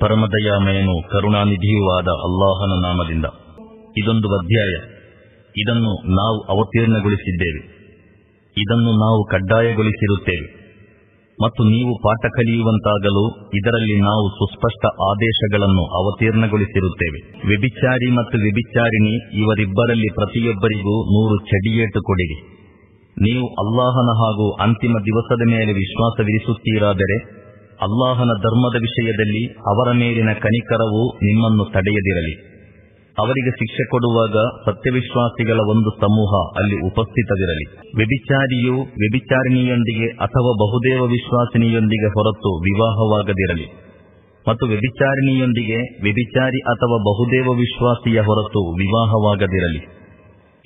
ಪರಮದಯಾಮಯನು ಕರುಣಾನಿಧಿಯೂ ಆದ ಅಲ್ಲಾಹನ ನಾಮದಿಂದ ಇದೊಂದು ಅಧ್ಯಾಯ. ಇದನ್ನು ನಾವು ಅವತೀರ್ಣಗೊಳಿಸಿದ್ದೇವೆ. ಇದನ್ನು ನಾವು ಕಡ್ಡಾಯಗೊಳಿಸಿರುತ್ತೇವೆ. ಮತ್ತು ನೀವು ಪಾಠ ಕಲಿಯುವಂತಾಗಲು ಇದರಲ್ಲಿ ನಾವು ಸುಸ್ಪಷ್ಟ ಆದೇಶಗಳನ್ನು ಅವತೀರ್ಣಗೊಳಿಸಿರುತ್ತೇವೆ. ವ್ಯಭಿಚಾರಿ ಮತ್ತು ವ್ಯಭಿಚಾರಿಣಿ ಇವರಿಬ್ಬರಲ್ಲಿ ಪ್ರತಿಯೊಬ್ಬರಿಗೂ ನೂರು ಚಡಿಯೇಟು ಕೊಡಿರಿ. ನೀವು ಅಲ್ಲಾಹನ ಹಾಗೂ ಅಂತಿಮ ದಿವಸದ ಮೇಲೆ ವಿಶ್ವಾಸವಿರಿಸುತ್ತೀರಾದರೆ ಅಲ್ಲಾಹನ ಧರ್ಮದ ವಿಷಯದಲ್ಲಿ ಅವರ ಮೇಲಿನ ಕನಿಕರವು ನಿಮ್ಮನ್ನು ತಡೆಯದಿರಲಿ. ಅವರಿಗೆ ಶಿಕ್ಷೆ ಕೊಡುವಾಗ ಸತ್ಯವಿಶ್ವಾಸಿಗಳ ಒಂದು ಸಮೂಹ ಅಲ್ಲಿ ಉಪಸ್ಥಿತವಿರಲಿ. ವ್ಯಭಿಚಾರಿಯು ವ್ಯಭಿಚಾರಿಣಿಯೊಂದಿಗೆ ಅಥವಾ ಬಹುದೇವ ವಿಶ್ವಾಸಿನಿಯೊಂದಿಗೆ ಹೊರತು ವಿವಾಹವಾಗದಿರಲಿ. ಮತ್ತು ವ್ಯಭಿಚಾರಿಣಿಯೊಂದಿಗೆ ವ್ಯಭಿಚಾರಿ ಅಥವಾ ಬಹುದೇವ ವಿಶ್ವಾಸಿಯ ಹೊರತು ವಿವಾಹವಾಗದಿರಲಿ.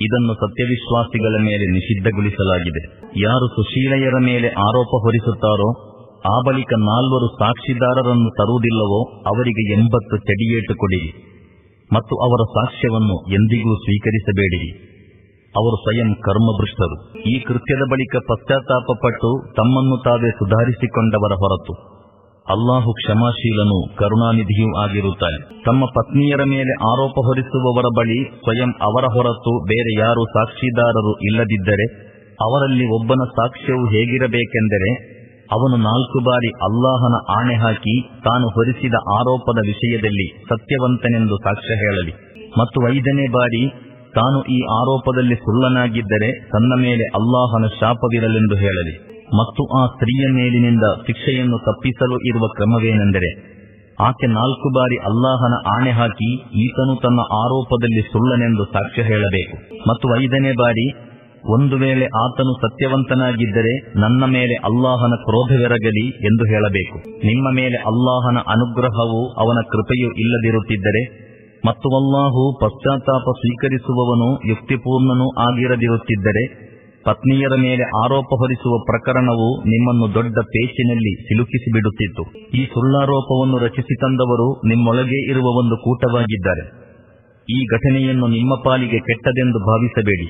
ಇದನ್ನು ಸತ್ಯವಿಶ್ವಾಸಿಗಳ ಮೇಲೆ ನಿಷಿದ್ಧಗೊಳಿಸಲಾಗಿದೆ. ಯಾರು ಸುಶೀಲೆಯರ ಮೇಲೆ ಆರೋಪ ಹೊರಿಸುತ್ತಾರೋ, ಆ ಬಳಿಕ ನಾಲ್ವರು ಸಾಕ್ಷಿದಾರರನ್ನು ತರುವುದಿಲ್ಲವೋ ಅವರಿಗೆ ಎಂಬತ್ತು ಚಡಿಯೇಟು ಕೊಡಿರಿ ಮತ್ತು ಅವರ ಸಾಕ್ಷ್ಯವನ್ನು ಎಂದಿಗೂ ಸ್ವೀಕರಿಸಬೇಡಿರಿ ಅವರು ಸ್ವಯಂ ಕರ್ಮಭೃಷ್ಟರು ಈ ಕೃತ್ಯದ ಬಳಿಕ ಪಶ್ಚಾತ್ತಾಪಪಟ್ಟು ತಮ್ಮನ್ನು ತಾವೇ ಸುಧಾರಿಸಿಕೊಂಡವರ ಹೊರತು. ಅಲ್ಲಾಹು ಕ್ಷಮಾಶೀಲನು ಕರುಣಾನಿಧಿಯೂ ಆಗಿರುತ್ತಾನೆ ತಮ್ಮ ಪತ್ನಿಯರ ಮೇಲೆ ಆರೋಪ ಹೊರಿಸುವವರ ಬಳಿ ಸ್ವಯಂ ಅವರ ಹೊರತು ಬೇರೆ ಯಾರು ಸಾಕ್ಷಿದಾರರು ಇಲ್ಲದಿದ್ದರೆ, ಅವರಲ್ಲಿ ಒಬ್ಬನ ಸಾಕ್ಷ್ಯವು ಹೇಗಿರಬೇಕೆಂದರೆ, ಅವನು ನಾಲ್ಕು ಬಾರಿ ಅಲ್ಲಾಹನ ಆಣೆ ಹಾಕಿ ತಾನು ಹೊರಿಸಿದ ಆರೋಪದ ವಿಷಯದಲ್ಲಿ ಸತ್ಯವಂತನೆಂದು ಸಾಕ್ಷ್ಯ ಹೇಳಲಿ. ಮತ್ತು ಐದನೇ ಬಾರಿ, ತಾನು ಈ ಆರೋಪದಲ್ಲಿ ಸುಳ್ಳನಾಗಿದ್ದರೆ ತನ್ನ ಮೇಲೆ ಅಲ್ಲಾಹನ ಶಾಪವಿರಲೆಂದು ಹೇಳಲಿ. ಮತ್ತು ಆ ಸ್ತ್ರೀಯ ಮೇಲಿನಿಂದ ಶಿಕ್ಷೆಯನ್ನು ತಪ್ಪಿಸಲು ಇರುವ ಕ್ರಮವೇನೆಂದರೆ, ಆಕೆ ನಾಲ್ಕು ಬಾರಿ ಅಲ್ಲಾಹನ ಆಣೆ ಹಾಕಿ ಈತನು ತನ್ನ ಆರೋಪದಲ್ಲಿ ಸುಳ್ಳನೆಂದು ಸಾಕ್ಷ್ಯ ಹೇಳಬೇಕು. ಮತ್ತು ಐದನೇ ಬಾರಿ, ಒಂದು ವೇಳೆ ಆತನು ಸತ್ಯವಂತನಾಗಿದ್ದರೆ ನನ್ನ ಮೇಲೆ ಅಲ್ಲಾಹನ ಕ್ರೋಧವಿರಗಲಿ ಎಂದು ಹೇಳಬೇಕು. ನಿಮ್ಮ ಮೇಲೆ ಅಲ್ಲಾಹನ ಅನುಗ್ರಹವು ಅವನ ಕೃಪೆಯೂ ಇಲ್ಲದಿರುತ್ತಿದ್ದರೆ, ಮತ್ತು ಅಲ್ಲಾಹು ಪಶ್ಚಾತ್ತಾಪ ಸ್ವೀಕರಿಸುವವನು ಯುಕ್ತಿಪೂರ್ಣನೂ ಆಗಿರದಿರುತ್ತಿದ್ದರೆ ಪತ್ನಿಯರ ಮೇಲೆ ಆರೋಪ ಹೊರಿಸುವ ಪ್ರಕರಣವು ನಿಮ್ಮನ್ನು ದೊಡ್ಡ ಪೇಚಿನಲ್ಲಿ ಸಿಲುಕಿಸಿಬಿಡುತ್ತಿತ್ತು ಈ ಸುಳ್ಳಾರೋಪವನ್ನು ರಚಿಸಿ ತಂದವರು ನಿಮ್ಮೊಳಗೆ ಇರುವ ಒಂದು ಕೂಟವಾಗಿದ್ದಾರೆ. ಈ ಘಟನೆಯನ್ನು ನಿಮ್ಮ ಪಾಲಿಗೆ ಕೆಟ್ಟದೆಂದು ಭಾವಿಸಬೇಡಿ.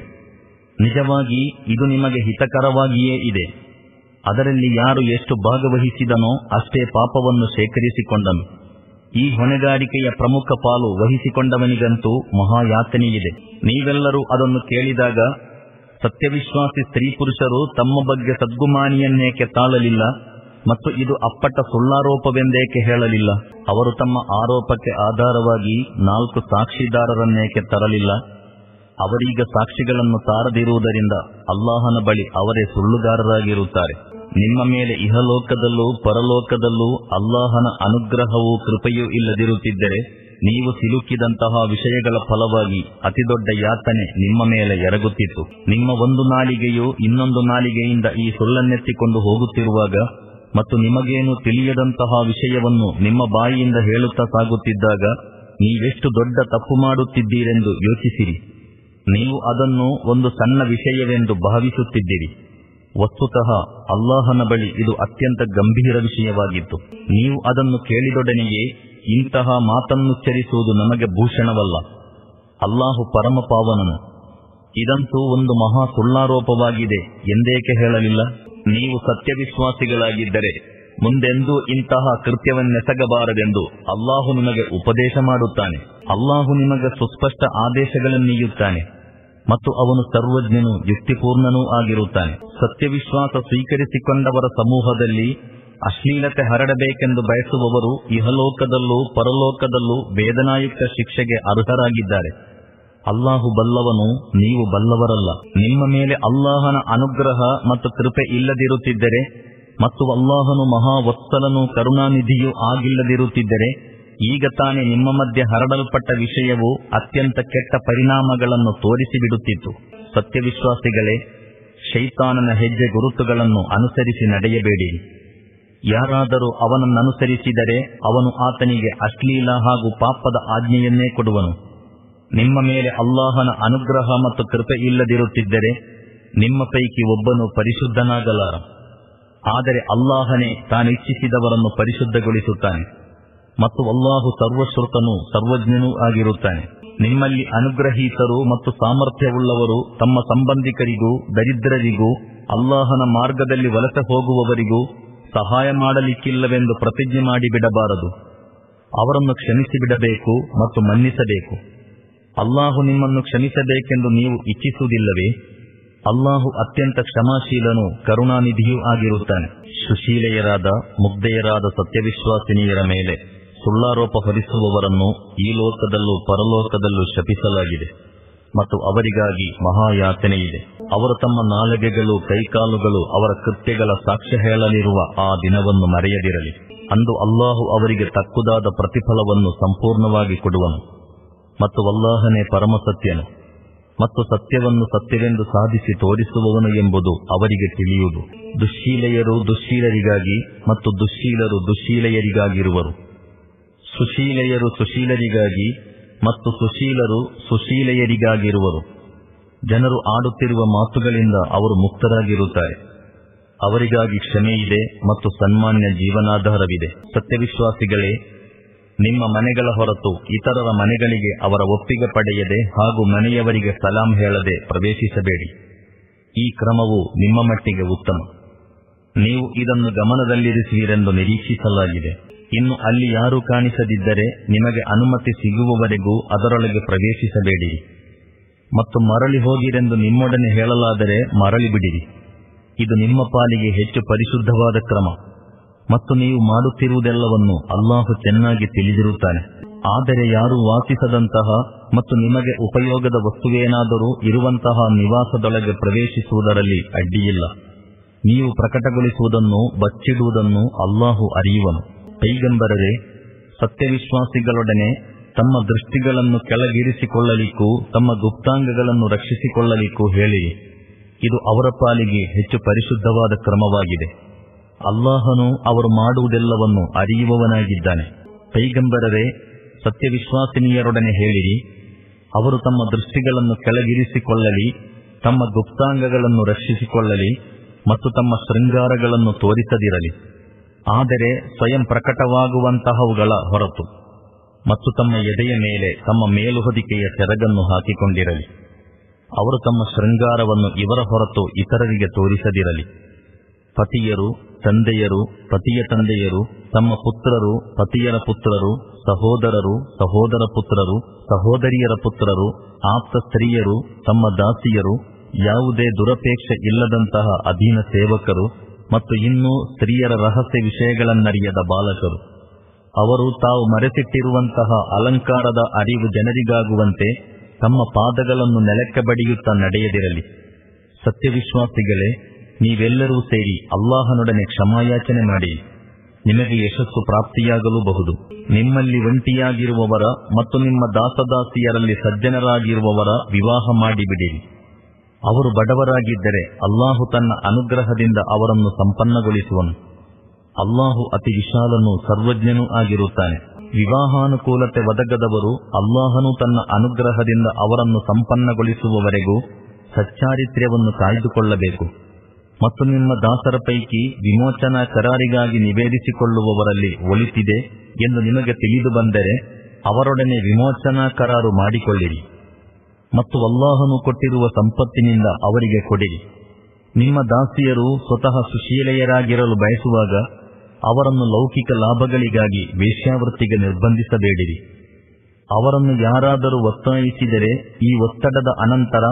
ನಿಜವಾಗಿ ಇದು ನಿಮಗೆ ಹಿತಕರವಾಗಿಯೇ ಇದೆ. ಅದರಲ್ಲಿ ಯಾರು ಎಷ್ಟು ಭಾಗವಹಿಸಿದನೋ ಅಷ್ಟೇ ಪಾಪವನ್ನು ಶೇಖರಿಸಿಕೊಂಡನು. ಈ ಹೊಣೆಗಾರಿಕೆಯ ಪ್ರಮುಖ ಪಾಲು ವಹಿಸಿಕೊಂಡವನಿಗಂತೂ ಮಹಾಯಾತನೆಯಿದೆ. ನೀವೆಲ್ಲರೂ ಅದನ್ನು ಕೇಳಿದಾಗ ಸತ್ಯವಿಶ್ವಾಸಿ ಸ್ತ್ರೀ ಪುರುಷರು ತಮ್ಮ ಬಗ್ಗೆ ಸದ್ಗುಮಾನಿಯನ್ನೇಕೆ ತಾಳಲಿಲ್ಲ ಮತ್ತು ಇದು ಅಪ್ಪಟ ಸುಳ್ಳಾರೋಪವೆಂದೇಕೆ ಹೇಳಲಿಲ್ಲ? ಅವರು ತಮ್ಮ ಆರೋಪಕ್ಕೆ ಆಧಾರವಾಗಿ ನಾಲ್ಕು ಸಾಕ್ಷಿದಾರರನ್ನೇಕೆ ತರಲಿಲ್ಲ? ಅವರೀಗ ಸಾಕ್ಷಿಗಳನ್ನು ತಾರದಿರುವುದರಿಂದ ಅಲ್ಲಾಹನ ಬಳಿ ಅವರೇ ಸುಳ್ಳುಗಾರರಾಗಿರುತ್ತಾರೆ. ನಿಮ್ಮ ಮೇಲೆ ಇಹಲೋಕದಲ್ಲೂ ಪರಲೋಕದಲ್ಲೂ ಅಲ್ಲಾಹನ ಅನುಗ್ರಹವೂ ಕೃಪೆಯೂ ಇಲ್ಲದಿರುತ್ತಿದ್ದರೆ ನೀವು ಸಿಲುಕಿದಂತಹ ವಿಷಯಗಳ ಫಲವಾಗಿ ಅತಿದೊಡ್ಡ ಯಾತನೆ ನಿಮ್ಮ ಮೇಲೆ ಎರಗುತ್ತಿತ್ತು. ನಿಮ್ಮ ಒಂದು ನಾಲಿಗೆಯು ಇನ್ನೊಂದು ನಾಲಿಗೆಯಿಂದ ಈ ಸುಳ್ಳನ್ನೆತ್ತಿಕೊಂಡು ಹೋಗುತ್ತಿರುವಾಗ ಮತ್ತು ನಿಮಗೇನು ತಿಳಿಯದಂತಹ ವಿಷಯವನ್ನು ನಿಮ್ಮ ಬಾಯಿಯಿಂದ ಹೇಳುತ್ತಾ ಸಾಗುತ್ತಿದ್ದಾಗ ನೀವೆಷ್ಟು ದೊಡ್ಡ ತಪ್ಪು ಮಾಡುತ್ತಿದ್ದೀರೆಂದು ಯೋಚಿಸಿರಿ. ನೀವು ಅದನ್ನು ಒಂದು ಸಣ್ಣ ವಿಷಯವೆಂದು ಭಾವಿಸುತ್ತಿದ್ದೀರಿ. ವಸ್ತುತಃ ಅಲ್ಲಾಹನ ಬಳಿ ಇದು ಅತ್ಯಂತ ಗಂಭೀರ ವಿಷಯವಾಗಿತ್ತು. ನೀವು ಅದನ್ನು ಕೇಳಿದೊಡನೆಯೇ ಇಂತಹ ಮಾತನ್ನುಚ್ಚರಿಸುವುದು ನಮಗೆ ಭೂಷಣವಲ್ಲ. ಅಲ್ಲಾಹು ಪರಮ ಪಾವನನು. ಇದಂತೂ ಒಂದು ಮಹಾ ಸುಳ್ಳಾರೋಪವಾಗಿದೆ, ಎಂದೇಕೆ ಹೇಳಲಿಲ್ಲ? ನೀವು ಸತ್ಯವಿಶ್ವಾಸಿಗಳಾಗಿದ್ದರೆ, ಮುಂದೆಂದೂ ಇಂತಹ ಕೃತ್ಯವನ್ನೆಸಗಬಾರದೆಂದು ಅಲ್ಲಾಹು ನಿಮಗೆ ಉಪದೇಶ ಮಾಡುತ್ತಾನೆ. ಅಲ್ಲಾಹು ನಿಮಗೆ ಸುಸ್ಪಷ್ಟ ಆದೇಶಗಳನ್ನೀಯುತ್ತಾನೆ. ಮತ್ತು ಅವನು ಸರ್ವಜ್ಞನು ಯುಕ್ತಿಪೂರ್ಣನೂ ಆಗಿರುತ್ತಾನೆ. ಸತ್ಯವಿಶ್ವಾಸ ಸ್ವೀಕರಿಸಿಕೊಂಡವರ ಸಮೂಹದಲ್ಲಿ ಅಶ್ಲೀಲತೆ ಹರಡಬೇಕೆಂದು ಬಯಸುವವರು ಇಹಲೋಕದಲ್ಲೂ ಪರಲೋಕದಲ್ಲೂ ವೇದನಾಯುಕ್ತ ಶಿಕ್ಷೆಗೆ ಅರ್ಹರಾಗಿದ್ದಾರೆ. ಅಲ್ಲಾಹು ಬಲ್ಲವನು, ನೀವು ಬಲ್ಲವರಲ್ಲ. ನಿಮ್ಮ ಮೇಲೆ ಅಲ್ಲಾಹನ ಅನುಗ್ರಹ ಮತ್ತು ಕೃಪೆ ಇಲ್ಲದಿರುತ್ತಿದ್ದರೆ ಮತ್ತು ಅಲ್ಲಾಹನು ಮಹಾವತ್ಸಲನು ಕರುಣಾನಿಧಿಯೂ ಆಗಿಲ್ಲದಿರುತ್ತಿದ್ದರೆ, ಈಗ ತಾನೇ ನಿಮ್ಮ ಮಧ್ಯೆ ಹರಡಲ್ಪಟ್ಟ ವಿಷಯವು ಅತ್ಯಂತ ಕೆಟ್ಟ ಪರಿಣಾಮಗಳನ್ನು ತೋರಿಸಿಬಿಡುತ್ತಿತ್ತು. ಸತ್ಯವಿಶ್ವಾಸಿಗಳೇ, ಶೈತಾನನ ಹೆಜ್ಜೆ ಗುರುತುಗಳನ್ನು ಅನುಸರಿಸಿ ನಡೆಯಬೇಡಿ ಯಾರಾದರೂ ಅವನನ್ನನುಸರಿಸಿದರೆ ಅವನು ಆತನಿಗೆ ಅಶ್ಲೀಲ ಹಾಗೂ ಪಾಪದ ಆಜ್ಞೆಯನ್ನೇ ಕೊಡುವನು. ನಿಮ್ಮ ಮೇಲೆ ಅಲ್ಲಾಹನ ಅನುಗ್ರಹ ಮತ್ತು ಕೃಪೆ ಇಲ್ಲದಿರುತ್ತಿದ್ದರೆ ನಿಮ್ಮ ಪೈಕಿ ಒಬ್ಬನು ಪರಿಶುದ್ಧನಾಗಲಾರ ಆದರೆ ಅಲ್ಲಾಹನೇ ತಾನಿಚ್ಛಿಸಿದವರನ್ನು ಪರಿಶುದ್ಧಗೊಳಿಸುತ್ತಾನೆ ಮತ್ತು ಅಲ್ಲಾಹು ಸರ್ವಶ್ರುತನೂ ಸರ್ವಜ್ಞನೂ ಆಗಿರುತ್ತಾನೆ. ನಿಮ್ಮಲ್ಲಿ ಅನುಗ್ರಹೀತರು ಮತ್ತು ಸಾಮರ್ಥ್ಯವುಳ್ಳವರು ತಮ್ಮ ಸಂಬಂಧಿಕರಿಗೂ, ದರಿದ್ರರಿಗೂ, ಅಲ್ಲಾಹನ ಮಾರ್ಗದಲ್ಲಿ ವಲಸೆ ಹೋಗುವವರಿಗೂ ಸಹಾಯ ಮಾಡಲಿಕ್ಕಿಲ್ಲವೆಂದು ಪ್ರತಿಜ್ಞೆ ಮಾಡಿ ಬಿಡಬಾರದು. ಅವರನ್ನು ಕ್ಷಮಿಸಿ ಬಿಡಬೇಕು ಮತ್ತು ಮನ್ನಿಸಬೇಕು. ಅಲ್ಲಾಹು ನಿಮ್ಮನ್ನು ಕ್ಷಮಿಸಬೇಕೆಂದು ನೀವು ಇಚ್ಛಿಸುವುದಿಲ್ಲವೇ? ಅಲ್ಲಾಹು ಅತ್ಯಂತ ಕ್ಷಮಾಶೀಲನು, ಕರುಣಾನಿಧಿಯೂ ಆಗಿರುತ್ತಾನೆ. ಸುಶೀಲೆಯರಾದ, ಮುಗ್ಧೆಯರಾದ ಸತ್ಯವಿಶ್ವಾಸಿನಿಯರ ಮೇಲೆ ಸುಳ್ಳಾರೋಪ ಹೊರಿಸುವವರನ್ನು ಈ ಲೋಕದಲ್ಲೂ ಪರಲೋಕದಲ್ಲೂ ಶಪಿಸಲಾಗಿದೆ. ಮತ್ತು ಅವರಿಗಾಗಿ ಮಹಾಯಾತನೆ ಇದೆ. ಅವರು ತಮ್ಮ ನಾಲಗೆಗಳು, ಕೈಕಾಲುಗಳು, ಅವರ ಕೃತ್ಯಗಳ ಸಾಕ್ಷ್ಯ ಹೇಳಲಿರುವ ಆ ದಿನವನ್ನು ಮರೆಯದಿರಲಿ. ಅಂದು ಅಲ್ಲಾಹು ಅವರಿಗೆ ತಕ್ಕುದಾದ ಪ್ರತಿಫಲವನ್ನು ಸಂಪೂರ್ಣವಾಗಿ ಕೊಡುವನು. ಮತ್ತು ಅಲ್ಲಾಹನೇ ಪರಮಸತ್ಯನು. ಮತ್ತು ಸತ್ಯವನ್ನು ಸತ್ಯವೆಂದು ಸಾಧಿಸಿ ತೋರಿಸುವವನು ಎಂಬುದು ಅವರಿಗೆ ತಿಳಿಯುವುದು. ದುಶ್ಶೀಲೆಯರು ದುಶ್ಶೀಲರಿಗಾಗಿ ಮತ್ತು ದುಶ್ಶೀಲರು ದುಶ್ಶೀಲೆಯರಿಗಾಗಿರುವರು. ಸುಶೀಲೆಯರು ಸುಶೀಲರಿಗಾಗಿ ಮತ್ತು ಸುಶೀಲರು ಸುಶೀಲೆಯರಿಗಾಗಿರುವರು. ಜನರು ಆಡುತ್ತಿರುವ ಮಾತುಗಳಿಂದ ಅವರು ಮುಕ್ತರಾಗಿರುತ್ತಾರೆ. ಅವರಿಗಾಗಿ ಕ್ಷಮೆ ಇದೆ ಮತ್ತು ಸನ್ಮಾನ್ಯ ಜೀವನಾಧಾರವಿದೆ. ಸತ್ಯವಿಶ್ವಾಸಿಗಳೇ, ನಿಮ್ಮ ಮನೆಗಳ ಹೊರತು ಇತರರ ಮನೆಗಳಿಗೆ ಅವರ ಒಪ್ಪಿಗೆ ಪಡೆಯದೆ ಹಾಗೂ ಮನೆಯವರಿಗೆ ಸಲಾಂ ಹೇಳದೆ ಪ್ರವೇಶಿಸಬೇಡಿ. ಈ ಕ್ರಮವು ನಿಮ್ಮ ಮಟ್ಟಿಗೆ ಉತ್ತಮ. ನೀವು ಇದನ್ನು ಗಮನದಲ್ಲಿರಿಸುವಿರೆಂದು ನಿರೀಕ್ಷಿಸಲಾಗಿದೆ. ಇನ್ನು ಅಲ್ಲಿ ಯಾರೂ ಕಾಣಿಸದಿದ್ದರೆ ನಿಮಗೆ ಅನುಮತಿ ಸಿಗುವವರೆಗೂ ಅದರೊಳಗೆ ಪ್ರವೇಶಿಸಬೇಡಿ. ಮತ್ತು ಮರಳಿ ಹೋಗಿರೆಂದು ನಿಮ್ಮೊಡನೆ ಹೇಳಲಾದರೆ ಮರಳಿ ಬಿಡಿರಿ ಇದು ನಿಮ್ಮ ಪಾಲಿಗೆ ಹೆಚ್ಚು ಪರಿಶುದ್ಧವಾದ ಕ್ರಮ. ಮತ್ತು ನೀವು ಮಾಡುತ್ತಿರುವುದೆಲ್ಲವನ್ನು ಅಲ್ಲಾಹು ಚೆನ್ನಾಗಿ ತಿಳಿದಿರುತ್ತಾನೆ. ಆದರೆ ಯಾರು ವಾಸಿಸದಂತಹ ಮತ್ತು ನಿಮಗೆ ಉಪಯೋಗದ ವಸ್ತುವೇನಾದರೂ ಇರುವಂತಹ ನಿವಾಸದೊಳಗೆ ಪ್ರವೇಶಿಸುವುದರಲ್ಲಿ ಅಡ್ಡಿಯಿಲ್ಲ. ನೀವು ಪ್ರಕಟಗೊಳಿಸುವುದನ್ನು ಬಚ್ಚಿಡುವುದನ್ನು ಅಲ್ಲಾಹು ಅರಿಯುವನು. ಪೈಗಂಬರರೆ ಸತ್ಯವಿಶ್ವಾಸಿಗಳೊಡನೆ ತಮ್ಮ ದೃಷ್ಟಿಗಳನ್ನು ಕೆಳಗಿರಿಸಿಕೊಳ್ಳಲಿಕ್ಕೂ ತಮ್ಮ ಗುಪ್ತಾಂಗಗಳನ್ನು ರಕ್ಷಿಸಿಕೊಳ್ಳಲಿಕ್ಕೂ ಹೇಳಿ, ಇದು ಅವರ ಪಾಲಿಗೆ ಹೆಚ್ಚು ಪರಿಶುದ್ಧವಾದ ಕ್ರಮವಾಗಿದೆ. ಅಲ್ಲಾಹನು ಅವರು ಮಾಡುವುದೆಲ್ಲವನ್ನು ಅರಿಯುವವನಾಗಿದ್ದಾನೆ. ಪೈಗಂಬರರೆ ಸತ್ಯವಿಶ್ವಾಸಿನಿಯರೊಡನೆ ಹೇಳಿರಿ ಅವರು ತಮ್ಮ ದೃಷ್ಟಿಗಳನ್ನು ಕೆಳಗಿರಿಸಿಕೊಳ್ಳಲಿ, ತಮ್ಮ ಗುಪ್ತಾಂಗಗಳನ್ನು ರಕ್ಷಿಸಿಕೊಳ್ಳಲಿ ಮತ್ತು ತಮ್ಮ ಶೃಂಗಾರಗಳನ್ನು ತೋರಿಸದಿರಲಿ. ಆದರೆ ಸ್ವಯಂ ಪ್ರಕಟವಾಗುವಂತಹವುಗಳ ಹೊರತು ಮತ್ತು ತಮ್ಮ ಎದೆಯ ಮೇಲೆ, ತಮ್ಮ ಮೇಲುಹೊದಿಕೆಯ ತೆರಗನ್ನು ಹಾಕಿಕೊಂಡಿರಲಿ. ಅವರು ತಮ್ಮ ಶೃಂಗಾರವನ್ನು ಇವರ ಹೊರತು ಇತರರಿಗೆ ತೋರಿಸದಿರಲಿ. ಪತಿಯರು, ತಂದೆಯರು, ಪತಿಯ ತಂದೆಯರು, ತಮ್ಮ ಪುತ್ರರು, ಪತಿಯರ ಪುತ್ರರು, ಸಹೋದರರು, ಸಹೋದರ ಪುತ್ರರು, ಸಹೋದರಿಯರ ಪುತ್ರರು, ಆಪ್ತ ಸ್ತ್ರೀಯರು, ತಮ್ಮ ದಾಸಿಯರು, ಯಾವುದೇ ದುರಪೇಕ್ಷೆ ಇಲ್ಲದಂತಹ ಅಧೀನ ಸೇವಕರು ಮತ್ತು ಇನ್ನೂ ಸ್ತ್ರೀಯರ ರಹಸ್ಯ ವಿಷಯಗಳನ್ನರಿಯದ ಬಾಲಕರು. ಅವರು ತಾವು ಮರೆತಿಟ್ಟಿರುವಂತಹ ಅಲಂಕಾರದ ಅರಿವು ಜನರಿಗಾಗುವಂತೆ ತಮ್ಮ ಪಾದಗಳನ್ನು ನೆಲಕ್ಕೆ ಬಡಿಯುತ್ತಾ ನಡೆಯದಿರಲಿ. ಸತ್ಯವಿಶ್ವಾಸಿಗಳೇ, ನೀವೆಲ್ಲರೂ ಸೇರಿ ಅಲ್ಲಾಹನೊಡನೆ ಕ್ಷಮಾಯಾಚನೆ ಮಾಡಿ. ನಿಮಗೆ ಯಶಸ್ಸು ಪ್ರಾಪ್ತಿಯಾಗಲೂಬಹುದು. ನಿಮ್ಮಲ್ಲಿ ಒಂಟಿಯಾಗಿರುವವರ ಮತ್ತು ನಿಮ್ಮ ದಾಸದಾಸಿಯರಲ್ಲಿ ಸಜ್ಜನರಾಗಿರುವವರ ವಿವಾಹ ಮಾಡಿಬಿಡಿರಿ. ಅವರು ಬಡವರಾಗಿದ್ದರೆ ಅಲ್ಲಾಹು ತನ್ನ ಅನುಗ್ರಹದಿಂದ ಅವರನ್ನು ಸಂಪನ್ನಗೊಳಿಸುವನು. ಅಲ್ಲಾಹು ಅತಿ ವಿಶಾಲನೂ ಸರ್ವಜ್ಞನೂ ಆಗಿರುತ್ತಾನೆ. ವಿವಾಹಾನುಕೂಲತೆ ಒದಗದವರು ಅಲ್ಲಾಹನು ತನ್ನ ಅನುಗ್ರಹದಿಂದ ಅವರನ್ನು ಸಂಪನ್ನಗೊಳಿಸುವವರೆಗೂ ಸಚ್ಚಾರಿತ್ರ್ಯವನ್ನು ಕಾಯ್ದುಕೊಳ್ಳಬೇಕು. ಮತ್ತು ನಿಮ್ಮ ದಾಸರ ಪೈಕಿ ವಿಮೋಚನಾ ಕರಾರಿಗಾಗಿ ನಿವೇದಿಸಿಕೊಳ್ಳುವವರಲ್ಲಿ ಒಳಿತಿದೆ ಎಂದು ನಿಮಗೆ ತಿಳಿದು ಬಂದರೆ ಅವರೊಡನೆ ವಿಮೋಚನಾ ಕರಾರು ಮಾಡಿಕೊಳ್ಳಿರಿ. ಮತ್ತು ಅಲ್ಲಾಹನು ಕೊಟ್ಟಿರುವ ಸಂಪತ್ತಿನಿಂದ ಅವರಿಗೆ ಕೊಡಿರಿ ನಿಮ್ಮ ದಾಸಿಯರು ಸ್ವತಃ ಸುಶೀಲೆಯರಾಗಿರಲು ಬಯಸುವಾಗ ಅವರನ್ನು ಲೌಕಿಕ ಲಾಭಗಳಿಗಾಗಿ ವೇಶ್ಯಾವೃತ್ತಿಗೆ ನಿರ್ಬಂಧಿಸಬೇಡಿರಿ. ಅವರನ್ನು ಯಾರಾದರೂ ಒತ್ತಾಯಿಸಿದರೆ ಈ ಒತ್ತಡದ ಅನಂತರ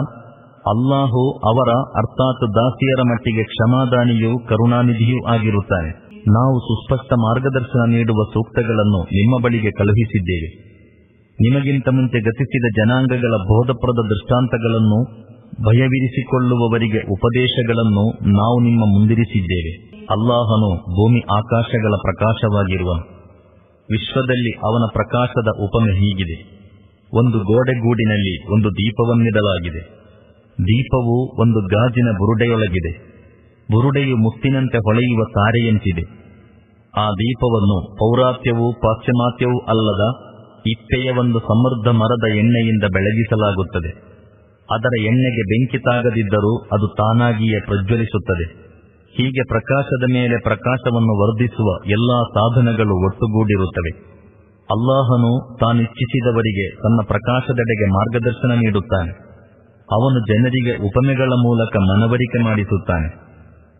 ಅಲ್ಲಾಹು ಅವರ, ಅರ್ಥಾತ್ ದಾಸಿಯರ ಮಟ್ಟಿಗೆ ಕ್ಷಮಾದಾನಿಯೂ ಕರುಣಾನಿಧಿಯೂ ಆಗಿರುತ್ತಾನೆ. ನಾವು ಸುಸ್ಪಷ್ಟ ಮಾರ್ಗದರ್ಶನ ನೀಡುವ ಸೂಕ್ತಗಳನ್ನು ನಿಮ್ಮ ಬಳಿಗೆ ಕಳುಹಿಸಿದ್ದೇವೆ. ನಿಮಗಿಂತ ಮುಂಚೆ ಗತಿಸಿದ ಜನಾಂಗಗಳ ಬೋಧಪ್ರದ ದೃಷ್ಟಾಂತಗಳನ್ನು ಭಯವಿರಿಸಿಕೊಳ್ಳುವವರಿಗೆ ಉಪದೇಶಗಳನ್ನು ನಾವು ನಿಮ್ಮ ಮುಂದಿರಿಸಿದ್ದೇವೆ. ಅಲ್ಲಾಹನು ಭೂಮಿ ಆಕಾಶಗಳ ಪ್ರಕಾಶವಾಗಿರುವ ವಿಶ್ವದಲ್ಲಿ ಅವನ ಪ್ರಕಾಶದ ಉಪಮೆ ಹೀಗಿದೆ. ಒಂದು ಗೋಡೆಗೂಡಿನಲ್ಲಿ ಒಂದು ದೀಪವನ್ನಿಡಲಾಗಿದೆ. ದೀಪವು ಒಂದು ಗಾಜಿನ ಬುರುಡೆಯೊಳಗಿದೆ. ಬುರುಡೆಯು ಮುತ್ತಿನಂತೆ ಹೊಳೆಯುವ ತಾರೆಯಂತಿದೆ. ಆ ದೀಪವನ್ನು ಪೌರಾತ್ಯವೂ ಪಾಶ್ಚಿಮಾತ್ಯವೂ ಅಲ್ಲದ ಇಪ್ಪೆಯ ಒಂದು ಸಮೃದ್ಧ ಮರದ ಎಣ್ಣೆಯಿಂದ ಬೆಳಗಿಸಲಾಗುತ್ತದೆ. ಅದರ ಎಣ್ಣೆಗೆ ಬೆಂಕಿ ತಾಗದಿದ್ದರೂ ಅದು ತಾನಾಗಿಯೇ ಪ್ರಜ್ವಲಿಸುತ್ತದೆ. ಹೀಗೆ ಪ್ರಕಾಶದ ಮೇಲೆ ಪ್ರಕಾಶವನ್ನು ವರ್ಧಿಸುವ ಎಲ್ಲಾ ಸಾಧನಗಳು ಒಟ್ಟುಗೂಡಿರುತ್ತವೆ. ಅಲ್ಲಾಹನು ತಾನಿಚ್ಛಿಸಿದವರಿಗೆ ತನ್ನ ಪ್ರಕಾಶದೆಡೆಗೆ ಮಾರ್ಗದರ್ಶನ ನೀಡುತ್ತಾನೆ. ಅವನು ಜನರಿಗೆ ಉಪಮೆಗಳ ಮೂಲಕ ಮನವರಿಕೆ ಮಾಡಿಸುತ್ತಾನೆ.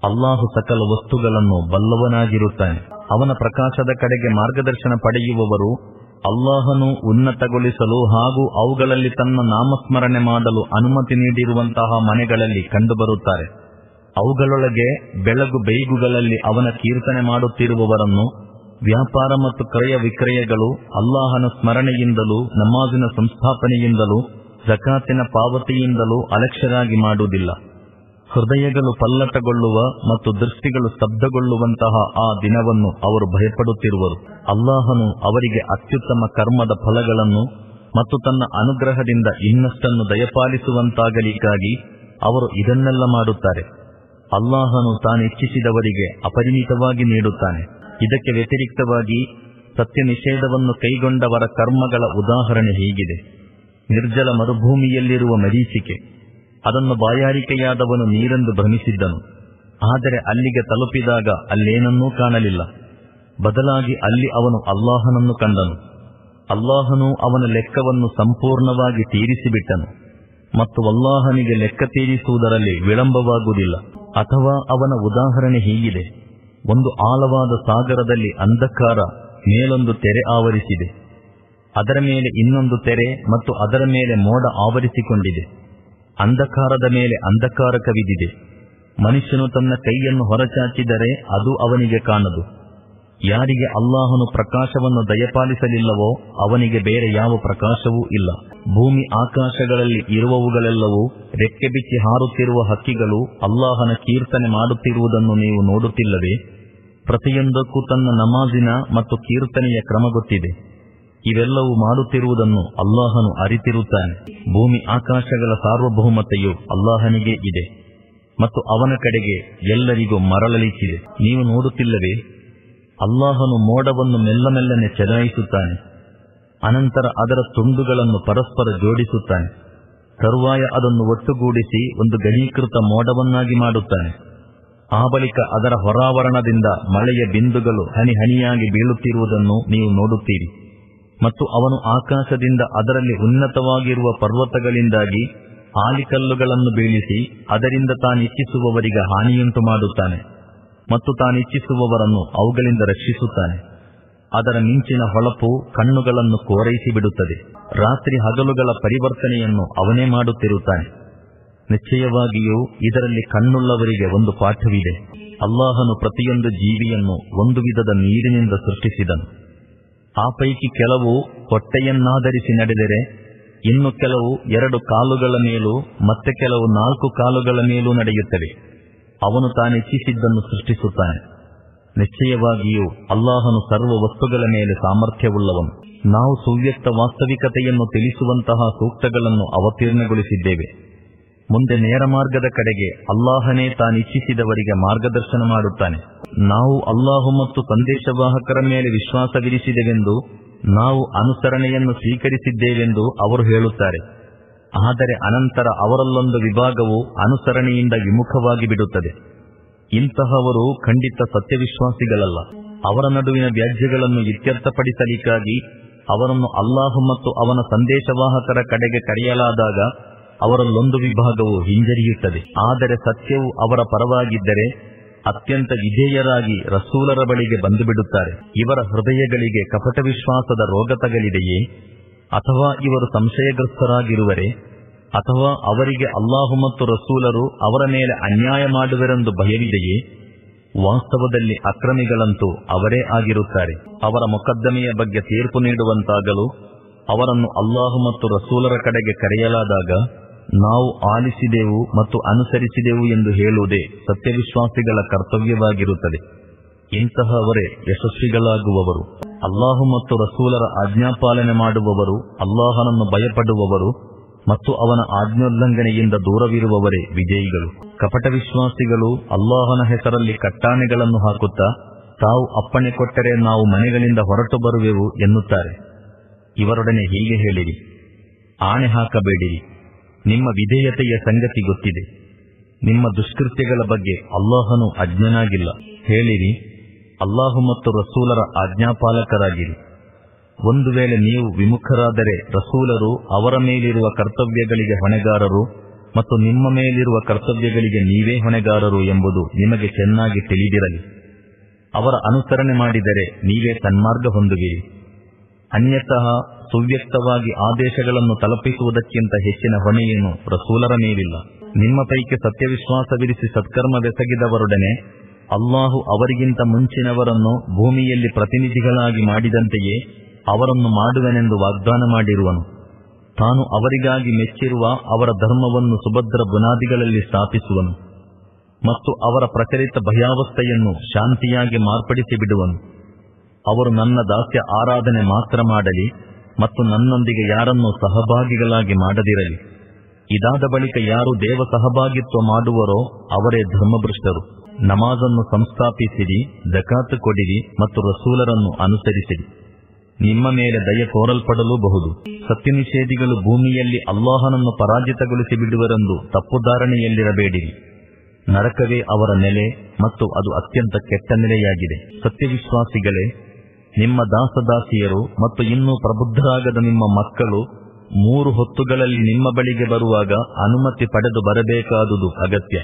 ಅಲ್ಲಾಹು ಸಕಲ ವಸ್ತುಗಳನ್ನು ಬಲ್ಲವನಾಗಿರುತ್ತಾನೆ. ಅವನ ಪ್ರಕಾಶದ ಕಡೆಗೆ ಮಾರ್ಗದರ್ಶನ ಪಡೆಯುವವರು ಅಲ್ಲಾಹನು ಉನ್ನತಗೊಳಿಸಲು ಹಾಗೂ ಅವುಗಳಲ್ಲಿ ತನ್ನ ನಾಮಸ್ಮರಣೆ ಮಾಡಲು ಅನುಮತಿ ನೀಡಿರುವಂತಹ ಮನೆಗಳಲ್ಲಿ ಕಂಡುಬರುತ್ತಾರೆ. ಅವುಗಳೊಳಗೆ ಬೆಳಗು ಬೇಗುಗಳಲ್ಲಿ ಅವನ ಕೀರ್ತನೆ ಮಾಡುತ್ತಿರುವವರನ್ನು ವ್ಯಾಪಾರ ಮತ್ತು ಕ್ರಯ ವಿಕ್ರಯಗಳು ಅಲ್ಲಾಹನ ಸ್ಮರಣೆಯಿಂದಲೂ, ನಮಾಜಿನ ಸಂಸ್ಥಾಪನೆಯಿಂದಲೂ, ಜಕಾತಿನ ಪಾವತಿಯಿಂದಲೂ ಅಲಕ್ಷ್ಯರಾಗಿ ಮಾಡುವುದಿಲ್ಲ. ಹೃದಯಗಳು ಪಲ್ಲಟಗೊಳ್ಳುವ ಮತ್ತು ದೃಷ್ಟಿಗಳು ಸ್ತಬ್ಧಗೊಳ್ಳುವಂತಹ ಆ ದಿನವನ್ನು ಅವರು ಭಯಪಡುತ್ತಿರುವರು. ಅಲ್ಲಾಹನು ಅವರಿಗೆ ಅತ್ಯುತ್ತಮ ಕರ್ಮದ ಫಲಗಳನ್ನು ಮತ್ತು ತನ್ನ ಅನುಗ್ರಹದಿಂದ ಇನ್ನಷ್ಟನ್ನು ದಯಪಾಲಿಸುವಂತಾಗಲಿಕ್ಕಾಗಿ ಅವರು ಇದನ್ನೆಲ್ಲ ಮಾಡುತ್ತಾರೆ. ಅಲ್ಲಾಹನು ತಾನಿಚ್ಛಿಸಿದವರಿಗೆ ಅಪರಿಮಿತವಾಗಿ ನೀಡುತ್ತಾನೆ. ಇದಕ್ಕೆ ವ್ಯತಿರಿಕ್ತವಾಗಿ ಸತ್ಯ ನಿಷೇಧವನ್ನು ಕೈಗೊಂಡವರ ಕರ್ಮಗಳ ಉದಾಹರಣೆ ಹೀಗಿದೆ. ನಿರ್ಜಲ ಮರುಭೂಮಿಯಲ್ಲಿರುವ ಮರೀಚಿಕೆ ಅದನ್ನು ಬಾಯಾರಿಕೆಯಾದವನು ನೀರೆಂದು ಭ್ರಮಿಸಿದ್ದನು. ಆದರೆ ಅಲ್ಲಿಗೆ ತಲುಪಿದಾಗ ಅಲ್ಲೇನನ್ನೂ ಕಾಣಲಿಲ್ಲ. ಬದಲಾಗಿ ಅಲ್ಲಿ ಅವನು ಅಲ್ಲಾಹನನ್ನು ಕಂಡನು. ಅಲ್ಲಾಹನು ಅವನ ಲೆಕ್ಕವನ್ನು ಸಂಪೂರ್ಣವಾಗಿ ತೀರಿಸಿಬಿಟ್ಟನು. ಮತ್ತು ಅಲ್ಲಾಹನಿಗೆ ಲೆಕ್ಕ ತೀರಿಸುವುದರಲ್ಲಿ ವಿಳಂಬವಾಗುವುದಿಲ್ಲ. ಅಥವಾ ಅವನ ಉದಾಹರಣೆ ಹೀಗಿದೆ. ಒಂದು ಆಳವಾದ ಸಾಗರದಲ್ಲಿ ಅಂಧಕಾರ ಮೇಲೊಂದು ತೆರೆ ಆವರಿಸಿದೆ. ಅದರ ಮೇಲೆ ಇನ್ನೊಂದು ತೆರೆ ಮತ್ತು ಅದರ ಮೇಲೆ ಮೋಡ ಆವರಿಸಿಕೊಂಡಿದೆ. ಅಂಧಕಾರದ ಮೇಲೆ ಅಂಧಕಾರ ಕವಿದಿದೆ ಮನುಷ್ಯನು ತನ್ನ ಕೈಯನ್ನು ಹೊರಚಾಚಿದರೆ ಅದು ಅವನಿಗೆ ಕಾಣದು. ಯಾರಿಗೆ ಅಲ್ಲಾಹನು ಪ್ರಕಾಶವನ್ನು ದಯಪಾಲಿಸಲಿಲ್ಲವೋ ಅವನಿಗೆ ಬೇರೆ ಯಾವ ಪ್ರಕಾಶವೂ ಇಲ್ಲ. ಭೂಮಿ ಆಕಾಶಗಳಲ್ಲಿ ಇರುವವುಗಳೆಲ್ಲವೂ ರೆಕ್ಕೆ ಬಿಚ್ಚಿ ಹಾರುತ್ತಿರುವ ಹಕ್ಕಿಗಳು ಅಲ್ಲಾಹನ ಕೀರ್ತನೆ ಮಾಡುತ್ತಿರುವುದನ್ನು ನೀವು ನೋಡುತ್ತಿಲ್ಲವೇ? ಪ್ರತಿಯೊಂದಕ್ಕೂ ತನ್ನ ನಮಾಜಿನ ಮತ್ತು ಕೀರ್ತನೆಯ ಕ್ರಮ ಗೊತ್ತಿದೆ. ಇವೆಲ್ಲವೂ ಮಾಡುತ್ತಿರುವುದನ್ನು ಅಲ್ಲಾಹನು ಅರಿತಿರುತ್ತಾನೆ. ಭೂಮಿ ಆಕಾಶಗಳ ಸಾರ್ವಭೌಮತೆಯು ಅಲ್ಲಾಹನಿಗೆ ಇದೆ ಮತ್ತು ಅವನ ಕಡೆಗೆ ಎಲ್ಲರಿಗೂ ಮರಳಲಿಕ್ಕಿದೆ. ನೀವು ನೋಡುತ್ತಿಲ್ಲವೇ? ಅಲ್ಲಾಹನು ಮೋಡವನ್ನು ಮೆಲ್ಲ ಮೆಲ್ಲನೆ ಚಲಾಯಿಸುತ್ತಾನೆ. ಅನಂತರ ಅದರ ತುಂಡುಗಳನ್ನು ಪರಸ್ಪರ ಜೋಡಿಸುತ್ತಾನೆ. ತರುವಾಯ ಅದನ್ನು ಒಟ್ಟುಗೂಡಿಸಿ ಒಂದು ಗಣೀಕೃತ ಮೋಡವನ್ನಾಗಿ ಮಾಡುತ್ತಾನೆ. ಆ ಬಳಿಕ ಅದರ ಹೊರಾವರಣದಿಂದ ಮಳೆಯ ಬಿಂದುಗಳು ಹನಿ ಹನಿಯಾಗಿ ಬೀಳುತ್ತಿರುವುದನ್ನು ನೀವು ನೋಡುತ್ತೀರಿ. ಮತ್ತು ಅವನು ಆಕಾಶದಿಂದ ಅದರಲ್ಲಿ ಉನ್ನತವಾಗಿರುವ ಪರ್ವತಗಳಿಂದಾಗಿ ಆಲಿಕಲ್ಲುಗಳನ್ನು ಬೀಳಿಸಿ ಅದರಿಂದ ತಾನಿಚ್ಛಿಸುವವರಿಗೆ ಹಾನಿಯುಂಟು ಮಾಡುತ್ತಾನೆ ಮತ್ತು ತಾನಿಚ್ಛಿಸುವವರನ್ನು ಅವುಗಳಿಂದ ರಕ್ಷಿಸುತ್ತಾನೆ. ಅದರ ಮಿಂಚಿನ ಹೊಳಪು ಕಣ್ಣುಗಳನ್ನು ಕೋರೈಸಿ ಬಿಡುತ್ತದೆ. ರಾತ್ರಿ ಹಗಲುಗಳ ಪರಿವರ್ತನೆಯನ್ನು ಅವನೇ ಮಾಡುತ್ತಿರುತ್ತಾನೆ. ನಿಶ್ಚಯವಾಗಿಯೂ ಇದರಲ್ಲಿ ಕಣ್ಣುಳ್ಳವರಿಗೆ ಒಂದು ಪಾಠವಿದೆ. ಅಲ್ಲಾಹನು ಪ್ರತಿಯೊಂದು ಜೀವಿಯನ್ನು ಒಂದು ವಿಧದ ನೀರಿನಿಂದ ಸೃಷ್ಟಿಸಿದನು. ಆ ಪೈಕಿ ಕೆಲವು ಹೊಟ್ಟೆಯನ್ನಾಧರಿಸಿ ನಡೆದರೆ, ಇನ್ನು ಕೆಲವು ಎರಡು ಕಾಲುಗಳ ಮೇಲೂ ಮತ್ತೆ ಕೆಲವು ನಾಲ್ಕು ಕಾಲುಗಳ ಮೇಲೂ ನಡೆಯುತ್ತವೆ. ಅವನು ತಾನಿಚ್ಛಿಸಿದ್ದನ್ನು ಸೃಷ್ಟಿಸುತ್ತಾನೆ. ನಿಶ್ಚಯವಾಗಿಯೂ ಅಲ್ಲಾಹನು ಸರ್ವ ವಸ್ತುಗಳ ಮೇಲೆ ಸಾಮರ್ಥ್ಯವುಳ್ಳವನು. ನಾವು ಸುವ್ಯಕ್ತ ವಾಸ್ತವಿಕತೆಯನ್ನು ತಿಳಿಸುವಂತಹ ಸೂಕ್ತಗಳನ್ನು ಅವತೀರ್ಣಗೊಳಿಸಿದ್ದೇವೆ. ಮುಂದೆ ನೇರ ಮಾರ್ಗದ ಕಡೆಗೆ ಅಲ್ಲಾಹನೇ ತಾನಿಚ್ಛಿಸಿದವರಿಗೆ ಮಾರ್ಗದರ್ಶನ ಮಾಡುತ್ತಾನೆ. ನಾವು ಅಲ್ಲಾಹು ಮತ್ತು ಸಂದೇಶವಾಹಕರ ಮೇಲೆ ವಿಶ್ವಾಸವಿರಿಸಿದೆವೆಂದು, ನಾವು ಅನುಸರಣೆಯನ್ನು ಸ್ವೀಕರಿಸಿದ್ದೇವೆಂದು ಅವರು ಹೇಳುತ್ತಾರೆ. ಆದರೆ ಅನಂತರ ಅವರಲ್ಲೊಂದು ವಿಭಾಗವು ಅನುಸರಣೆಯಿಂದ ವಿಮುಖವಾಗಿ ಬಿಡುತ್ತದೆ. ಇಂತಹವರು ಖಂಡಿತ ಸತ್ಯವಿಶ್ವಾಸಿಗಳಲ್ಲ. ಅವರ ನಡುವಿನ ವ್ಯಾಜ್ಯಗಳನ್ನು ಇತ್ಯರ್ಥಪಡಿಸಲಿಕ್ಕಾಗಿ ಅವರನ್ನು ಅಲ್ಲಾಹು ಮತ್ತು ಅವನ ಸಂದೇಶವಾಹಕರ ಕಡೆಗೆ ಕರೆಯಲಾದಾಗ ಅವರಲ್ಲೊಂದು ವಿಭಾಗವು ಹಿಂಜರಿಯುತ್ತದೆ. ಆದರೆ ಸತ್ಯವು ಅವರ ಪರವಾಗಿದ್ದರೆ ಅತ್ಯಂತ ವಿಧೇಯರಾಗಿ ರಸೂಲರ ಬಳಿಗೆ ಬಂದು ಬಿಡುತ್ತಾರೆ ಇವರ ಹೃದಯಗಳಿಗೆ ಕಪಟ ವಿಶ್ವಾಸದ ರೋಗ ತಗಲಿದೆಯೇ? ಅಥವಾ ಇವರು ಸಂಶಯಗ್ರಸ್ತರಾಗಿರುವರೆ? ಅಥವಾ ಅವರಿಗೆ ಅಲ್ಲಾಹು ಮತ್ತು ರಸೂಲರು ಅವರ ಮೇಲೆ ಅನ್ಯಾಯ ಮಾಡುವರೆಂದು ಭಯವಿದೆಯೇ? ವಾಸ್ತವದಲ್ಲಿ ಅಕ್ರಮಿಗಳಂತೂ ಅವರೇ ಆಗಿರುತ್ತಾರೆ. ಅವರ ಮೊಕದ್ದಮೆಯ ಬಗ್ಗೆ ತೀರ್ಪು ನೀಡುವಂತಾಗಲು ಅವರನ್ನು ಅಲ್ಲಾಹು ಮತ್ತು ರಸೂಲರ ಕಡೆಗೆ ಕರೆಯಲಾದಾಗ ನಾವು ಆಲಿಸಿದೆವು ಮತ್ತು ಅನುಸರಿಸಿದೆವು ಎಂದು ಹೇಳುವುದೇ ಸತ್ಯವಿಶ್ವಾಸಿಗಳ ಕರ್ತವ್ಯವಾಗಿರುತ್ತದೆ. ಇಂತಹವರೇ ಯಶಸ್ವಿಗಳಾಗುವವರು. ಅಲ್ಲಾಹು ಮತ್ತು ರಸೂಲರ ಆಜ್ಞಾಪಾಲನೆ ಮಾಡುವವರು, ಅಲ್ಲಾಹನನ್ನು ಭಯಪಡುವವರು ಮತ್ತು ಅವನ ಆಜ್ಞೋಲ್ಲಂಘನೆಯಿಂದ ದೂರವಿರುವವರೇ ವಿಜಯಿಗಳು. ಕಪಟ ವಿಶ್ವಾಸಿಗಳು ಅಲ್ಲಾಹನ ಹೆಸರಲ್ಲಿ ಕಟ್ಟಾಣೆಗಳನ್ನು ಹಾಕುತ್ತಾ, ತಾವು ಅಪ್ಪಣೆ ಕೊಟ್ಟರೆ ನಾವು ಮನೆಗಳಿಂದ ಹೊರಟು ಬರುವೆವು ಎನ್ನುತ್ತಾರೆ. ಇವರೊಡನೆ ಹೀಗೆ ಹೇಳಿರಿ. ಆಣೆ ಹಾಕಬೇಡಿರಿ. ನಿಮ್ಮ ವಿಧೇಯತೆಯ ಸಂಗತಿ ಗೊತ್ತಿದೆ. ನಿಮ್ಮ ದುಷ್ಕೃತ್ಯಗಳ ಬಗ್ಗೆ ಅಲ್ಲಾಹನು ಅಜ್ಞನಾಗಿಲ್ಲ. ಹೇಳಿರಿ, ಅಲ್ಲಾಹು ಮತ್ತು ರಸೂಲರ ಆಜ್ಞಾಪಾಲಕರಾಗಿರಿ. ಒಂದು ವೇಳೆ ನೀವು ವಿಮುಖರಾದರೆ ರಸೂಲರು ಅವರ ಮೇಲಿರುವ ಕರ್ತವ್ಯಗಳಿಗೆ ಹೊಣೆಗಾರರು ಮತ್ತು ನಿಮ್ಮ ಮೇಲಿರುವ ಕರ್ತವ್ಯಗಳಿಗೆ ನೀವೇ ಹೊಣೆಗಾರರು ಎಂಬುದು ನಿಮಗೆ ಚೆನ್ನಾಗಿ ತಿಳಿದಿರಲಿ. ಅವರ ಅನುಸರಣೆ ಮಾಡಿದರೆ ನೀವೇ ಸನ್ಮಾರ್ಗ ಹೊಂದುವಿರಿ. ಅನ್ಯತಃ ಸುವ್ಯಕ್ತವಾಗಿ ಆದೇಶಗಳನ್ನು ತಲುಪಿಸುವುದಕ್ಕಿಂತ ಹೆಚ್ಚಿನ ಹೊಣೆಯೇನು ರಸೂಲರ ಮೇಲಿಲ್ಲ ನಿಮ್ಮ ಪೈಕಿ ಸತ್ಯವಿಶ್ವಾಸವಿರಿಸಿ ಸತ್ಕರ್ಮವೆಸಗಿದವರೊಡನೆ ಅಲ್ಲಾಹು ಅವರಿಗಿಂತ ಮುಂಚಿನವರನ್ನು ಭೂಮಿಯಲ್ಲಿ ಪ್ರತಿನಿಧಿಗಳಾಗಿ ಮಾಡಿದಂತೆಯೇ ಅವರನ್ನು ಮಾಡುವೆನೆಂದು ವಾಗ್ದಾನ ಮಾಡಿರುವನು. ತಾನು ಅವರಿಗಾಗಿ ಮೆಚ್ಚಿರುವ ಅವರ ಧರ್ಮವನ್ನು ಸುಭದ್ರ ಬುನಾದಿಗಳಲ್ಲಿ ಸ್ಥಾಪಿಸುವನು ಮತ್ತು ಅವರ ಪ್ರಚಲಿತ ಭಯಾವಸ್ಥೆಯನ್ನು ಶಾಂತಿಯಾಗಿ ಮಾರ್ಪಡಿಸಿ ಬಿಡುವನು ಅವರು ನನ್ನ ದಾಸ್ಯ ಆರಾಧನೆ ಮಾತ್ರ ಮಾಡಲಿ ಮತ್ತು ನನ್ನೊಂದಿಗೆ ಯಾರನ್ನು ಸಹಭಾಗಿಗಳಾಗಿ ಮಾಡದಿರಲಿ. ಇದಾದ ಬಳಿಕ ಯಾರು ದೇವ ಸಹಭಾಗಿತ್ವ ಮಾಡುವರೋ ಅವರೇ ಧರ್ಮಭ್ರಷ್ಟರು. ನಮಾಜನ್ನು ಸಂಸ್ಥಾಪಿಸಿರಿ, ಜಕಾತ್ ಕೊಡಿರಿ ಮತ್ತು ರಸೂಲರನ್ನು ಅನುಸರಿಸಿರಿ. ನಿಮ್ಮ ಮೇಲೆ ದಯ ತೋರಲ್ಪಡಲೂಬಹುದು ಸತ್ಯನಿಷೇಧಿಗಳು ಭೂಮಿಯಲ್ಲಿ ಅಲ್ಲಾಹನನ್ನು ಪರಾಜಿತಗೊಳಿಸಿ ಬಿಡುವರೆಂದು ತಪ್ಪುಧಾರಣೆಯಲ್ಲಿರಬೇಡಿರಿ ನರಕವೇ ಅವರ ನೆಲೆ ಮತ್ತು ಅದು ಅತ್ಯಂತ ಕೆಟ್ಟ ನೆಲೆಯಾಗಿದೆ. ಸತ್ಯವಿಶ್ವಾಸಿಗಳೇ ನಿಮ್ಮ ದಾಸದಾಸಿಯರು ಮತ್ತು ಇನ್ನೂ ಪ್ರಬುದ್ಧರಾಗದ ನಿಮ್ಮ ಮಕ್ಕಳು ಮೂರು ಹೊತ್ತುಗಳಲ್ಲಿ ನಿಮ್ಮ ಬಳಿಗೆ ಬರುವಾಗ ಅನುಮತಿ ಪಡೆದು ಬರಬೇಕಾದುದು ಅಗತ್ಯ.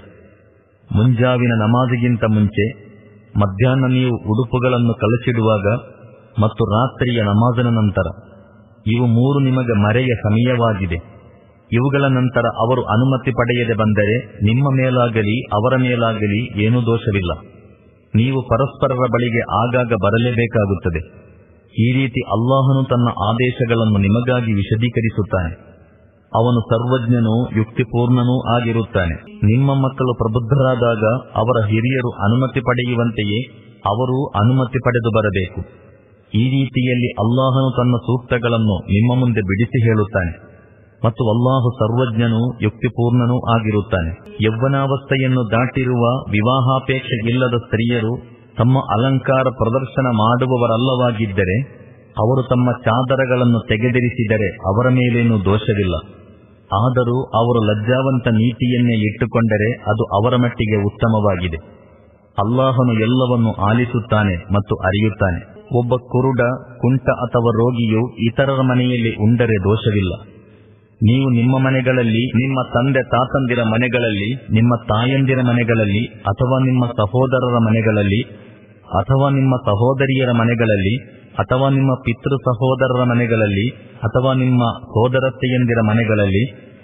ಮುಂಜಾವಿನ ನಮಾಜಿಗಿಂತ ಮುಂಚೆ ಮಧ್ಯಾಹ್ನ ನೀವು ಉಡುಪುಗಳನ್ನು ಕಲಚಿಡುವಾಗ ಮತ್ತು ರಾತ್ರಿಯ ನಮಾಜನ ನಂತರ ಇವು ಮೂರು ನಿಮಗೆ ಮರೆಯ ಸಮಯವಾಗಿದೆ. ಇವುಗಳ ನಂತರ ಅವರು ಅನುಮತಿ ಪಡೆಯದೆ ಬಂದರೆ ನಿಮ್ಮ ಮೇಲಾಗಲಿ ಅವರ ಮೇಲಾಗಲಿ ಏನೂ ದೋಷವಿಲ್ಲ. ನೀವು ಪರಸ್ಪರರ ಬಳಿಗೆ ಆಗಾಗ ಬರಲೇಬೇಕಾಗುತ್ತದೆ. ಈ ರೀತಿ ಅಲ್ಲಾಹನು ತನ್ನ ಆದೇಶಗಳನ್ನು ನಿಮಗಾಗಿ ವಿಶದೀಕರಿಸುತ್ತಾನೆ. ಅವನು ಸರ್ವಜ್ಞನೂ, ಯುಕ್ತಿಪೂರ್ಣನೂ ಆಗಿರುತ್ತಾನೆ. ನಿಮ್ಮ ಮಕ್ಕಳು ಪ್ರಬುದ್ಧರಾದಾಗ ಅವರ ಹಿರಿಯರು ಅನುಮತಿ ಪಡೆಯುವಂತೆಯೇ ಅವರೂ ಅನುಮತಿ ಪಡೆದು ಬರಬೇಕು. ಈ ರೀತಿಯಲ್ಲಿ ಅಲ್ಲಾಹನು ತನ್ನ ಸೂಕ್ತಗಳನ್ನು ನಿಮ್ಮ ಮುಂದೆ ಬಿಡಿಸಿ ಹೇಳುತ್ತಾನೆ. ಮತ್ತು ಅಲ್ಲಾಹು ಸರ್ವಜ್ಞನೂ ಯುಕ್ತಿಪೂರ್ಣನೂ ಆಗಿರುತ್ತಾನೆ. ಯೌವನಾವಸ್ಥೆಯನ್ನು ದಾಟಿರುವ ವಿವಾಹಾಪೇಕ್ಷೆ ಇಲ್ಲದ ಸ್ತ್ರೀಯರು ತಮ್ಮ ಅಲಂಕಾರ ಪ್ರದರ್ಶನ ಮಾಡುವವರಲ್ಲವಾಗಿದ್ದರೆ, ಅವರು ತಮ್ಮ ಚಾದರಗಳನ್ನು ತೆಗೆದಿರಿಸಿದರೆ ಅವರ ಮೇಲೇನೂ ದೋಷವಿಲ್ಲ. ಆದರೂ ಅವರು ಲಜ್ಜಾವಂತ ನೀತಿಯನ್ನೇ ಇಟ್ಟುಕೊಂಡರೆ ಅದು ಅವರ ಮಟ್ಟಿಗೆ ಉತ್ತಮವಾಗಿದೆ. ಅಲ್ಲಾಹನು ಎಲ್ಲವನ್ನು ಆಲಿಸುತ್ತಾನೆ ಮತ್ತು ಅರಿಯುತ್ತಾನೆ. ಒಬ್ಬ ಕುರುಡ, ಕುಂಟ ಅಥವಾ ರೋಗಿಯು ಇತರರ ಮನೆಯಲ್ಲಿ ಉಂಡರೆ ದೋಷವಿಲ್ಲ. ನೀವು ನಿಮ್ಮ ಮನೆಗಳಲ್ಲಿ, ನಿಮ್ಮ ತಂದೆ ತಾತಂದಿರ ಮನೆಗಳಲ್ಲಿ, ನಿಮ್ಮ ತಾಯಂದಿರ ಮನೆಗಳಲ್ಲಿ, ಅಥವಾ ನಿಮ್ಮ ಸಹೋದರರ ಮನೆಗಳಲ್ಲಿ, ಅಥವಾ ನಿಮ್ಮ ಸಹೋದರಿಯರ ಮನೆಗಳಲ್ಲಿ, ಅಥವಾ ನಿಮ್ಮ ಪಿತೃ ಸಹೋದರರ ಮನೆಗಳಲ್ಲಿ, ಅಥವಾ ನಿಮ್ಮ ಸೋದರತ್ತೆಯಂದಿರ ಮನೆಗಳಲ್ಲಿ,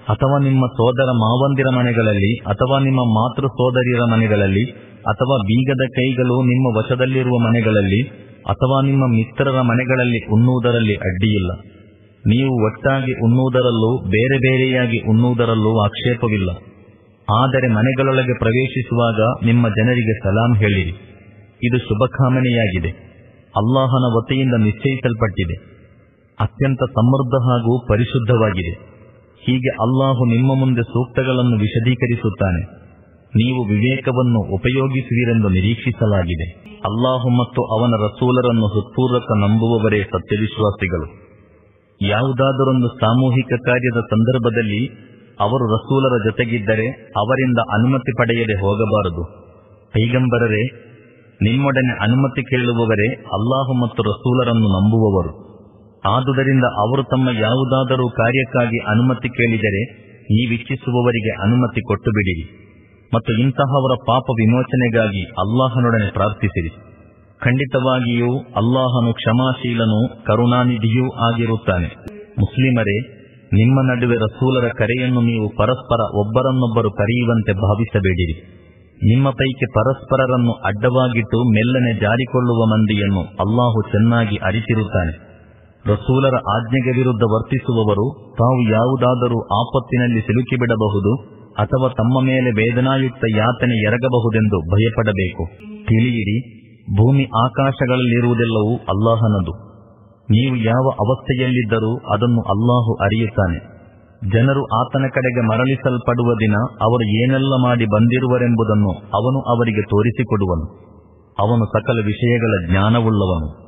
ಅಥವಾ ನಿಮ್ಮ ಸೋದರ ಮಾವಂದಿರ ಮನೆಗಳಲ್ಲಿ, ಅಥವಾ ನಿಮ್ಮ ಮಾತೃ ಸೋದರಿಯರ ಮನೆಗಳಲ್ಲಿ, ಅಥವಾ ಬೀಗದ ಕೈಗಳು ನಿಮ್ಮ ವಶದಲ್ಲಿರುವ ಮನೆಗಳಲ್ಲಿ, ಅಥವಾ ನಿಮ್ಮ ಮಿತ್ರರ ಮನೆಗಳಲ್ಲಿ ಉಣ್ಣುವುದರಲ್ಲಿ ಅಡ್ಡಿಯಿಲ್ಲ. ನೀವು ಒಟ್ಟಾಗಿ ಉಣ್ಣುವುದರಲ್ಲೂ, ಬೇರೆ ಬೇರೆಯಾಗಿ ಉಣ್ಣುವುದರಲ್ಲೂ ಆಕ್ಷೇಪವಿಲ್ಲ. ಆದರೆ ಮನೆಗಳೊಳಗೆ ಪ್ರವೇಶಿಸುವಾಗ ನಿಮ್ಮ ಜನರಿಗೆ ಸಲಾಂ ಹೇಳಿರಿ ಇದು ಶುಭಕಾಮನೆಯಾಗಿದೆ. ಅಲ್ಲಾಹನ ವತಿಯಿಂದ ನಿಶ್ಚಯಿಸಲ್ಪಟ್ಟಿದೆ. ಅತ್ಯಂತ ಸಮೃದ್ಧ ಹಾಗೂ ಪರಿಶುದ್ಧವಾಗಿದೆ. ಹೀಗೆ ಅಲ್ಲಾಹು ನಿಮ್ಮ ಮುಂದೆ ಸೂಕ್ತಗಳನ್ನು ವಿಶದೀಕರಿಸುತ್ತಾನೆ. ನೀವು ವಿವೇಕವನ್ನು ಉಪಯೋಗಿಸುವಿರೆಂದು ನಿರೀಕ್ಷಿಸಲಾಗಿದೆ. ಅಲ್ಲಾಹು ಮತ್ತು ಅವನ ರಸೂಲರನ್ನು ಹೃತ್ಪೂರ್ವಕ ನಂಬುವವರೇ ಸತ್ಯವಿಶ್ವಾಸಿಗಳು. ಯಾವುದಾದರೊಂದು ಸಾಮೂಹಿಕ ಕಾರ್ಯದ ಸಂದರ್ಭದಲ್ಲಿ ಅವರು ರಸೂಲರ ಜೊತೆಗಿದ್ದರೆ ಅವರಿಂದ ಅನುಮತಿ ಪಡೆಯದೆ ಹೋಗಬಾರದು. ಪೈಗಂಬರರೇ, ನಿಮ್ಮೊಡನೆ ಅನುಮತಿ ಕೇಳುವವರೇ ಅಲ್ಲಾಹು ಮತ್ತು ರಸೂಲರನ್ನು ನಂಬುವವರು. ಆದುದರಿಂದ ಅವರು ತಮ್ಮ ಯಾವುದಾದರೂ ಕಾರ್ಯಕ್ಕಾಗಿ ಅನುಮತಿ ಕೇಳಿದರೆ ಈ ವೀಕ್ಷಿಸುವವರಿಗೆ ಅನುಮತಿ ಕೊಟ್ಟು ಬಿಡಿರಿ ಮತ್ತು ಇಂತಹವರ ಪಾಪ ವಿಮೋಚನೆಗಾಗಿ ಅಲ್ಲಾಹನೊಡನೆ ಪ್ರಾರ್ಥಿಸಿರಿ. ಖಂಡಿತವಾಗಿಯೂ ಅಲ್ಲಾಹನು ಕ್ಷಮಾಶೀಲನೂ ಕರುಣಾನಿಧಿಯೂ ಆಗಿರುತ್ತಾನೆ. ಮುಸ್ಲಿಮರೇ, ನಿಮ್ಮ ನಡುವೆ ರಸೂಲರ ಕರೆಯನ್ನು ನೀವು ಪರಸ್ಪರ ಒಬ್ಬರನ್ನೊಬ್ಬರು ಕರೆಯುವಂತೆ ಭಾವಿಸಬೇಡಿರಿ. ನಿಮ್ಮ ಪೈಕಿ ಪರಸ್ಪರರನ್ನು ಅಡ್ಡವಾಗಿಟ್ಟು ಮೆಲ್ಲನೆ ಜಾರಿಕೊಳ್ಳುವ ಮಂದಿಯನ್ನು ಅಲ್ಲಾಹು ಚೆನ್ನಾಗಿ ಅರಿತಿರುತ್ತಾನೆ. ರಸೂಲರ ಆಜ್ಞೆಗೆ ವಿರುದ್ಧ ವರ್ತಿಸುವವರು ತಾವು ಯಾವುದಾದರೂ ಆಪತ್ತಿನಲ್ಲಿ ಸಿಲುಕಿಬಿಡಬಹುದು ಅಥವಾ ತಮ್ಮ ಮೇಲೆ ವೇದನಾಯುಕ್ತ ಯಾತನೆ ಎರಗಬಹುದೆಂದು ಭಯಪಡಬೇಕು. ತಿಳಿಯಿರಿ ಭೂಮಿ ಆಕಾಶಗಳಲ್ಲಿರುವುದೆಲ್ಲವೂ ಅಲ್ಲಾಹನದು. ನೀವು ಯಾವ ಅವಸ್ಥೆಯಲ್ಲಿದ್ದರೂ ಅದನ್ನು ಅಲ್ಲಾಹು ಅರಿಯುತ್ತಾನೆ. ಜನರು ಆತನ ಕಡೆಗೆ ಮರಳಿಸಲ್ಪಡುವ ದಿನ ಅವರು ಏನೆಲ್ಲ ಮಾಡಿ ಬಂದಿರುವರೆಂಬುದನ್ನು ಅವನು ಅವರಿಗೆ ತೋರಿಸಿಕೊಡುವನು. ಅವನು ಸಕಲ ವಿಷಯಗಳ ಜ್ಞಾನವುಳ್ಳವನು.